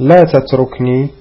لا تتركني.